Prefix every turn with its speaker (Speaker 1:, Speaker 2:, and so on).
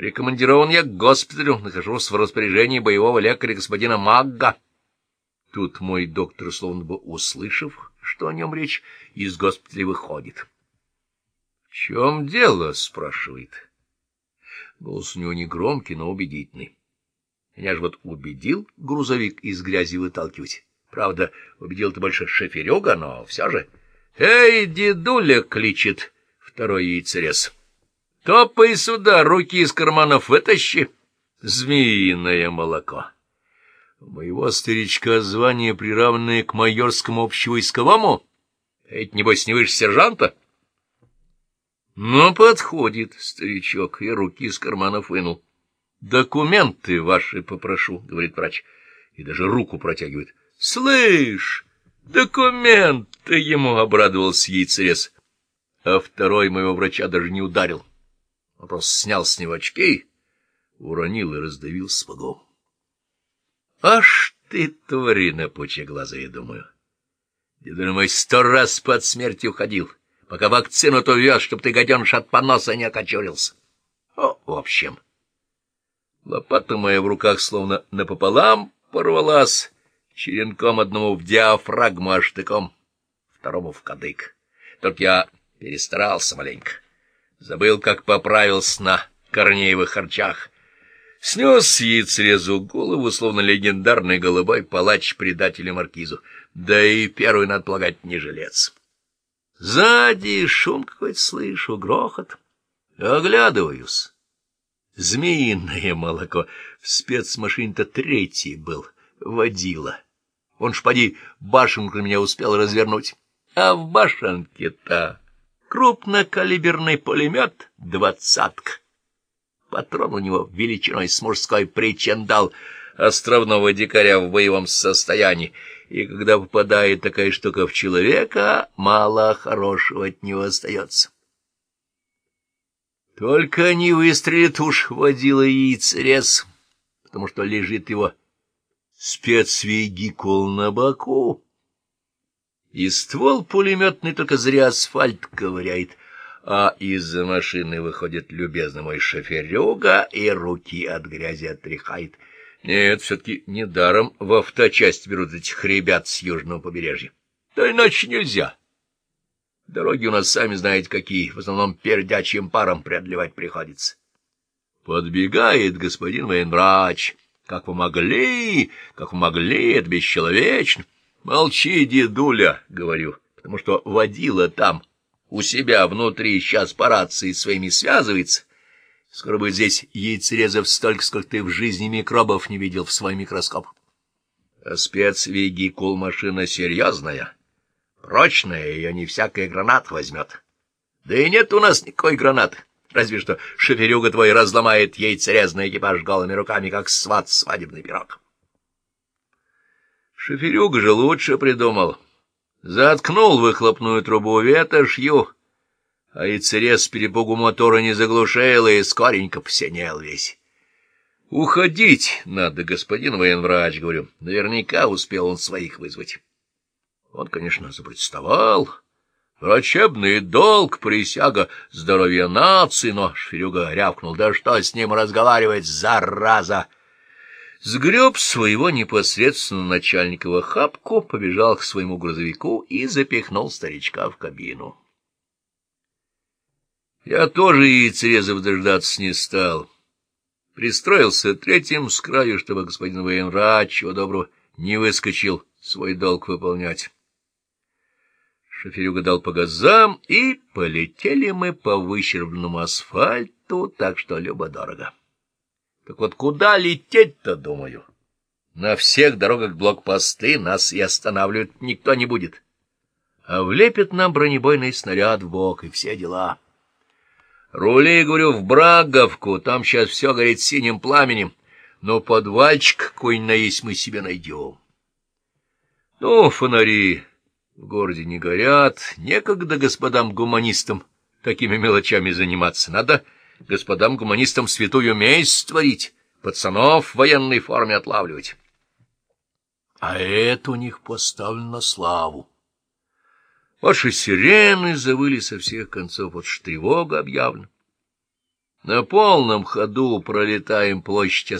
Speaker 1: Прикомандирован я к госпиталю, нахожусь в распоряжении боевого лекаря господина Магга. Тут мой доктор, словно бы услышав, что о нем речь, из госпиталя выходит. — В чем дело? — спрашивает. Голос у него не громкий, но убедительный. Меня же вот убедил грузовик из грязи выталкивать. Правда, убедил-то больше шоферюга, но все же... — Эй, дедуля! — кличет второй яйцерез. — Топай сюда, руки из карманов вытащи. Змеиное молоко. Моего старичка звание, приравненное к майорскому общевойсковому? Ведь, небось, не выше сержанта? Ну, подходит старичок, и руки из карманов вынул. — Документы ваши попрошу, — говорит врач, и даже руку протягивает. — Слышь, документы ему обрадовался яйцерез. А второй моего врача даже не ударил. Он просто снял с него очки, уронил и раздавил сапогом. — Аж ты, тварина пучеглазая, думаю. Дедуля мой сто раз под смертью ходил, пока вакцину-то вез, чтоб ты, гаденыш, от поноса не окочурился. О, в общем... Лопата моя в руках словно напополам порвалась, черенком одному в диафрагму, а штыком второму в кадык. Только я перестарался маленько. Забыл, как поправился на корнеевых харчах. Снес яйцрезу голову, словно легендарный голубой палач предателя маркизу. Да и первый, надо полагать, не жилец. Сзади шум какой-то слышу, грохот. Оглядываюсь. Змеиное молоко. В спецмашине-то третий был, водила. Он ж, поди, башенку меня успел развернуть. А в башенке-то крупнокалиберный пулемет двадцатка. Патрон у него величиной с мужской причиндал островного дикаря в боевом состоянии, и когда попадает такая штука в человека, мало хорошего от него остается. Только не выстрелит уж водила яйцерез, потому что лежит его спецвегикул на боку. И ствол пулеметный только зря асфальт ковыряет, а из-за машины выходит любезный мой шоферюга и руки от грязи отряхает. Нет, все-таки недаром в авточасть берут этих ребят с южного побережья. Да иначе нельзя. Дороги у нас, сами знаете, какие, в основном пердячим паром преодолевать приходится. Подбегает господин военврач. Как вы могли, как вы могли, это бесчеловечно. Молчи, дедуля, говорю, потому что водила там, у себя внутри, сейчас по рации своими связывается. Скоро будет здесь яйцерезов столько, сколько ты в жизни микробов не видел в свой микроскоп. А спецвегикул машина серьезная. Прочная, ее не всякая гранат возьмет. Да и нет у нас никакой гранаты. Разве что шоферюга твой разломает яйцерезный экипаж голыми руками, как сват свадебный пирог. Шоферюга же лучше придумал. Заткнул выхлопную трубу ветошью, а яйцерез перепугу мотора не заглушил и скоренько посинел весь. Уходить надо, господин военврач, говорю. Наверняка успел он своих вызвать. Он, конечно, запротестовал. Врачебный долг, присяга, здоровья нации, но Шферюга рявкнул. Да что с ним разговаривать, зараза! Сгреб своего непосредственно начальника в охапку, побежал к своему грузовику и запихнул старичка в кабину. Я тоже яйцерезов дождаться не стал. Пристроился третьим с краю, чтобы господин военврач, чего доброго, не выскочил свой долг выполнять. Шоферюга дал по газам, и полетели мы по выщербленному асфальту, так что любо-дорого. Так вот куда лететь-то, думаю? На всех дорогах блокпосты нас и останавливать никто не будет. А влепит нам бронебойный снаряд в бок, и все дела. Рули, говорю, в Браговку, там сейчас все горит синим пламенем, но подвальчик какой-нибудь есть мы себе найдем. Ну, фонари в городе не горят, некогда господам-гуманистам такими мелочами заниматься. Надо господам-гуманистам святую месть творить, пацанов в военной форме отлавливать. А это у них поставлено на славу. Ваши сирены завыли со всех концов, вот ж тревога объявлена. На полном ходу пролетаем площадь